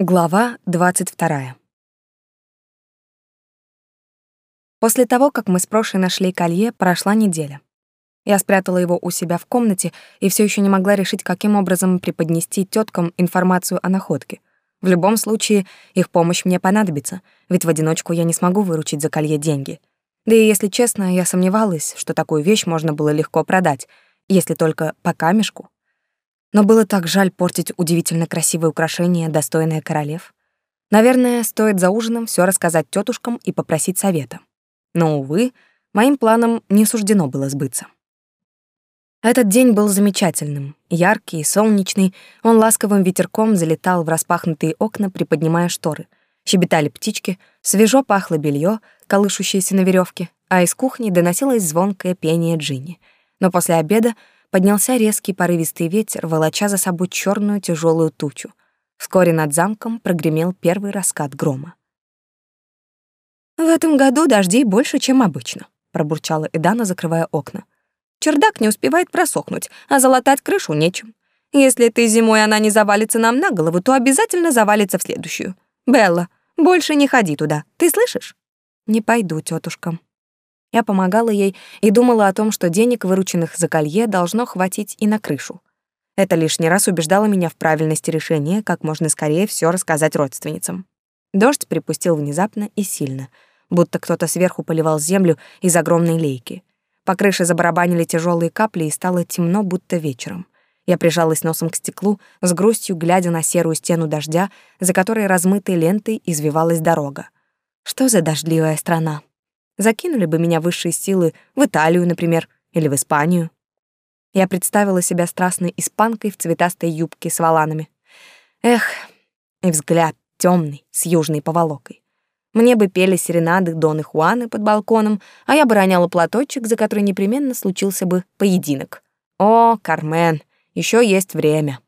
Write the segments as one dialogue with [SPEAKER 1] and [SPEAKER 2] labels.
[SPEAKER 1] Глава 22. После того, как мы с Прошей нашли колье, прошла неделя. Я спрятала его у себя в комнате и все еще не могла решить, каким образом преподнести теткам информацию о находке. В любом случае, их помощь мне понадобится, ведь в одиночку я не смогу выручить за колье деньги. Да и, если честно, я сомневалась, что такую вещь можно было легко продать, если только по камешку. Но было так жаль портить удивительно красивое украшение, достойное королев. Наверное, стоит за ужином все рассказать тетушкам и попросить совета. Но, увы, моим планам не суждено было сбыться. Этот день был замечательным, яркий и солнечный. Он ласковым ветерком залетал в распахнутые окна, приподнимая шторы. Щебетали птички, свежо пахло белье, колышущееся на веревке, а из кухни доносилось звонкое пение Джинни. Но после обеда поднялся резкий порывистый ветер, волоча за собой черную тяжелую тучу. Вскоре над замком прогремел первый раскат грома. «В этом году дождей больше, чем обычно», — пробурчала Эдана, закрывая окна. «Чердак не успевает просохнуть, а залатать крышу нечем. Если этой зимой она не завалится нам на голову, то обязательно завалится в следующую. Белла, больше не ходи туда, ты слышишь?» «Не пойду, тетушка», я помогала ей и думала о том, что денег, вырученных за колье, должно хватить и на крышу. Это лишний раз убеждало меня в правильности решения, как можно скорее все рассказать родственницам. Дождь припустил внезапно и сильно, будто кто-то сверху поливал землю из огромной лейки. По крыше забарабанили тяжелые капли, и стало темно, будто вечером. Я прижалась носом к стеклу, с грустью глядя на серую стену дождя, за которой размытой лентой извивалась дорога. Что за дождливая страна? Закинули бы меня высшие силы в Италию, например, или в Испанию. Я представила себя страстной испанкой в цветастой юбке с воланами. Эх, и взгляд темный, с южной поволокой. Мне бы пели серенады Доны Хуаны под балконом, а я бы роняла платочек, за который непременно случился бы поединок. О, Кармен, еще есть время.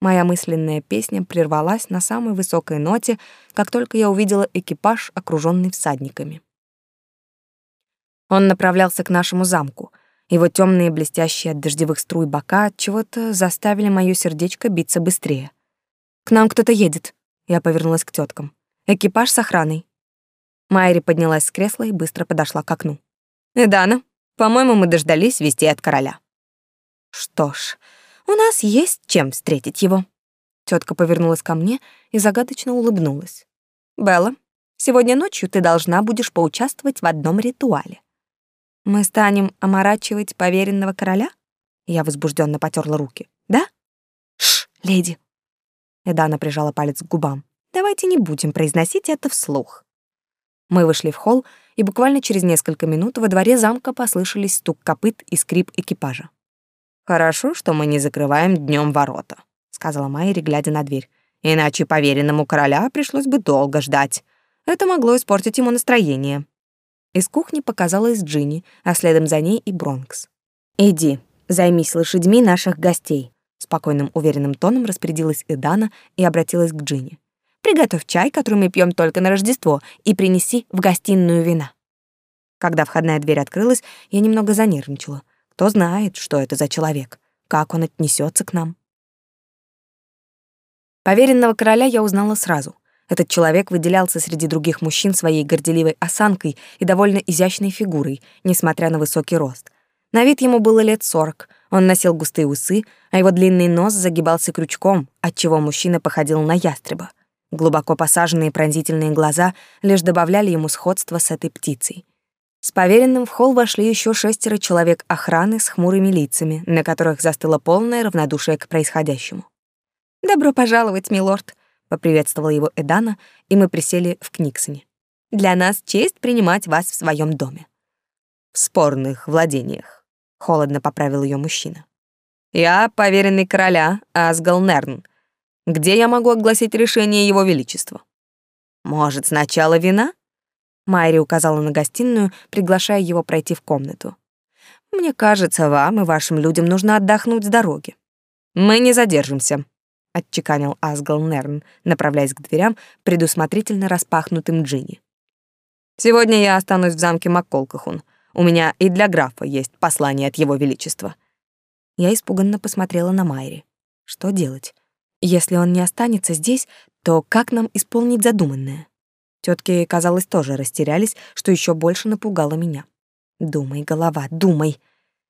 [SPEAKER 1] Моя мысленная песня прервалась на самой высокой ноте, как только я увидела экипаж, окруженный всадниками. Он направлялся к нашему замку. Его темные, блестящие от дождевых струй бока чего-то заставили моё сердечко биться быстрее. «К нам кто-то едет», — я повернулась к теткам. «Экипаж с охраной». Майри поднялась с кресла и быстро подошла к окну. «Эдана, по-моему, мы дождались вести от короля». «Что ж, у нас есть чем встретить его». Тетка повернулась ко мне и загадочно улыбнулась. «Белла, сегодня ночью ты должна будешь поучаствовать в одном ритуале. Мы станем оморачивать поверенного короля? Я возбужденно потерла руки. Да? Ш, леди. Эдана прижала палец к губам. Давайте не будем произносить это вслух. Мы вышли в холл, и буквально через несколько минут во дворе замка послышались стук копыт и скрип экипажа. «Хорошо, что мы не закрываем днем ворота», — сказала Майри, глядя на дверь. «Иначе поверенному короля пришлось бы долго ждать. Это могло испортить ему настроение». Из кухни показалась Джинни, а следом за ней и Бронкс. «Иди, займись лошадьми наших гостей», — спокойным уверенным тоном распорядилась Эдана и обратилась к Джинни. «Приготовь чай, который мы пьем только на Рождество, и принеси в гостиную вина». Когда входная дверь открылась, я немного занервничала. Кто знает, что это за человек, как он отнесется к нам. Поверенного короля я узнала сразу. Этот человек выделялся среди других мужчин своей горделивой осанкой и довольно изящной фигурой, несмотря на высокий рост. На вид ему было лет сорок. Он носил густые усы, а его длинный нос загибался крючком, отчего мужчина походил на ястреба. Глубоко посаженные пронзительные глаза лишь добавляли ему сходство с этой птицей. С поверенным в холл вошли еще шестеро человек охраны с хмурыми лицами, на которых застыло полное равнодушие к происходящему. «Добро пожаловать, милорд», поприветствовала его Эдана, и мы присели в Книксоне. Для нас честь принимать вас в своем доме. В спорных владениях, холодно поправил ее мужчина. Я поверенный короля Асгал Нерн. Где я могу огласить решение его величества? Может, сначала вина? Майри указала на гостиную, приглашая его пройти в комнату. Мне кажется, вам и вашим людям нужно отдохнуть с дороги. Мы не задержимся, отчеканил Асгал Нерн, направляясь к дверям, предусмотрительно распахнутым Джинни. Сегодня я останусь в замке Макколкахун. У меня и для графа есть послание от его величества. Я испуганно посмотрела на Майри. Что делать? Если он не останется здесь, то как нам исполнить задуманное? Тетки, казалось, тоже растерялись, что еще больше напугало меня. Думай, голова, думай.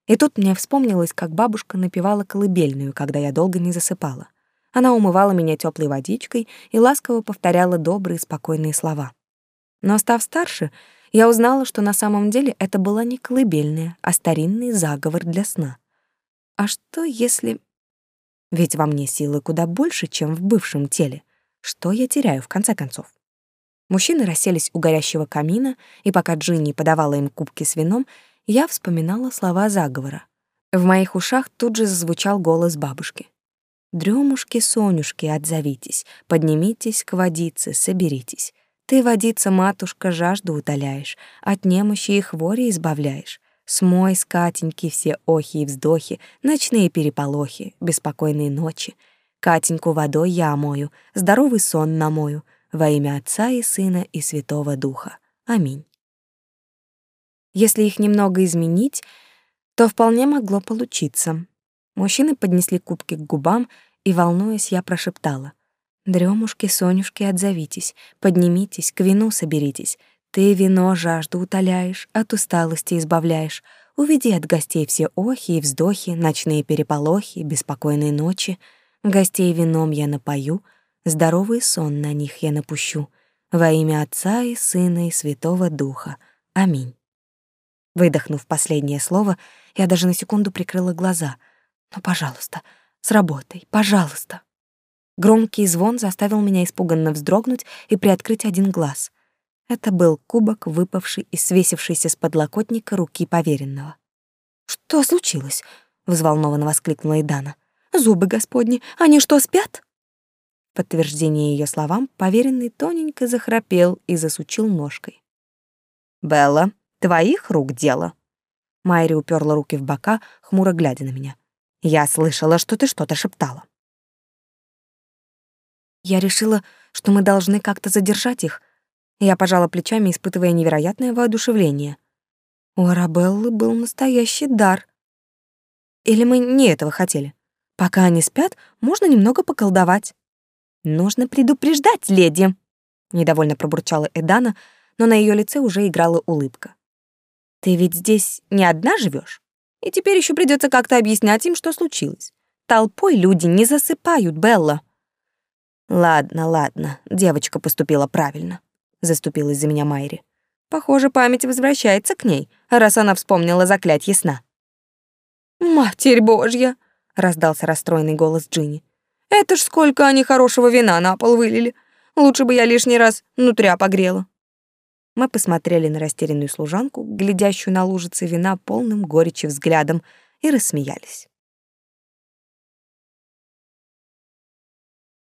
[SPEAKER 1] И тут мне вспомнилось, как бабушка напевала колыбельную, когда я долго не засыпала. Она умывала меня теплой водичкой и ласково повторяла добрые, спокойные слова. Но став старше, я узнала, что на самом деле это была не колыбельная, а старинный заговор для сна. А что если... Ведь во мне силы куда больше, чем в бывшем теле. Что я теряю, в конце концов? Мужчины расселись у горящего камина, и пока Джинни подавала им кубки с вином, я вспоминала слова заговора. В моих ушах тут же зазвучал голос бабушки. «Дрёмушки, Сонюшки, отзовитесь, поднимитесь к водице, соберитесь. Ты, водица, матушка, жажду утоляешь, от немощи и хвори избавляешь. Смой с Катеньки все охи и вздохи, ночные переполохи, беспокойные ночи. Катеньку водой я омою, здоровый сон намою, во имя Отца и Сына и Святого Духа. Аминь. Если их немного изменить, то вполне могло получиться. Мужчины поднесли кубки к губам, и, волнуясь, я прошептала. «Дрёмушки, Сонюшки, отзовитесь, поднимитесь, к вину соберитесь. Ты вино жажду утоляешь, от усталости избавляешь. Уведи от гостей все охи и вздохи, ночные переполохи, беспокойные ночи. Гостей вином я напою, здоровый сон на них я напущу. Во имя Отца и Сына и Святого Духа. Аминь. Выдохнув последнее слово, я даже на секунду прикрыла глаза. «Ну, пожалуйста, сработай, пожалуйста». Громкий звон заставил меня испуганно вздрогнуть и приоткрыть один глаз. Это был кубок, выпавший и свесившийся с подлокотника руки поверенного. «Что случилось?» — взволнованно воскликнула Идана. «Зубы господни, они что, спят?» В подтверждение ее словам поверенный тоненько захрапел и засучил ножкой. «Белла, твоих рук дело». Майри уперла руки в бока, хмуро глядя на меня. «Я слышала, что ты что-то шептала». Я решила, что мы должны как-то задержать их, я пожала плечами, испытывая невероятное воодушевление. У Арабеллы был настоящий дар. Или мы не этого хотели? Пока они спят, можно немного поколдовать. Нужно предупреждать, леди, недовольно пробурчала Эдана, но на ее лице уже играла улыбка. Ты ведь здесь не одна живешь, и теперь еще придется как-то объяснять им, что случилось. Толпой люди не засыпают, Белла. Ладно, ладно, девочка поступила правильно заступилась за меня Майри. Похоже, память возвращается к ней, раз она вспомнила заклятье сна. «Матерь Божья!» — раздался расстроенный голос Джинни. «Это ж сколько они хорошего вина на пол вылили! Лучше бы я лишний раз нутря погрела!» Мы посмотрели на растерянную служанку, глядящую на лужицы вина полным горечи взглядом, и рассмеялись.